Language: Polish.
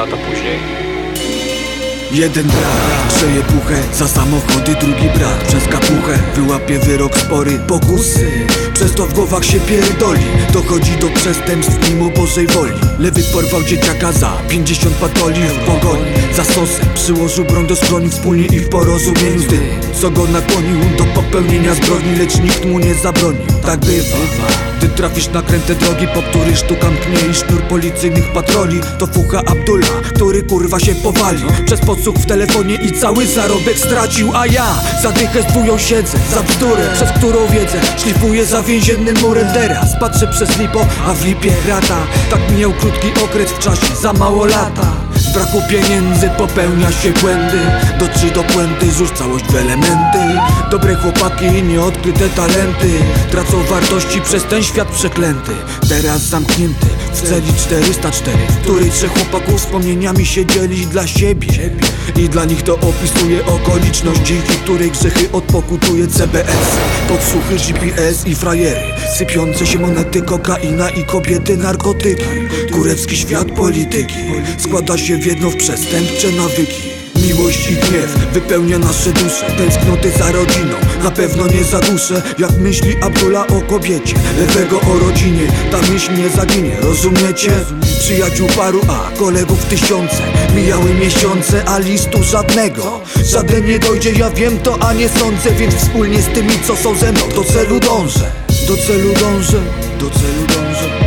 lata później. Jeden brat grzeje puchę za samochody, drugi brat przez kapuchę Wyłapie wyrok spory, pokusy. Przez to w głowach się pierdoli Dochodzi do przestępstw mimo Bożej woli. Lewy porwał dzieciaka za 50 patoli w pogoni. Za sosem przyłożył broń do skroni wspólnie i w porozumieniu z tym Co go nakłonił do popełnienia zbrodni Lecz nikt mu nie zabronił, tak bywa Gdy trafisz na kręte drogi, po których sztukam tnie i sznur policyjnych patroli To fucha Abdullah, który kurwa się powalił Przez podsłuch w telefonie i cały zarobek stracił A ja za dychę z dwóją siedzę, za bzdurę Przez którą wiedzę szlifuję za więziennym murem. Teraz patrzę przez lipo, a w lipie rata. Tak mijał krótki okres w czasie, za mało lata z braku pieniędzy popełnia się błędy. Dotrzyj do puenty, rzuć całość w elementy. Dobre chłopaki i nieodkryte talenty. Tracą wartości przez ten świat przeklęty. Teraz zamknięty w celi 404 W której trzech chłopaków wspomnieniami się dzieli dla siebie. I dla nich to opisuje okoliczność Dzięki której grzechy odpokutuje CBS Podsłuchy GPS i frajery Sypiące się monety, kokaina i kobiety, narkotyki. Kurewski świat polityki Składa się w jedno w przestępcze nawyki Miłość i gniew wypełnia nasze dusze. Tęsknoty za rodziną na pewno nie zaduszę. Jak myśli Abdullah o kobiecie Lewego o rodzinie Ta myśl nie zaginie, rozumiecie? Przyjaciół paru, a kolegów tysiące Mijały miesiące, a listu żadnego. Żaden nie dojdzie, ja wiem to, a nie sądzę Więc wspólnie z tymi, co są ze mną Do celu dążę, do celu dążę, do celu dążę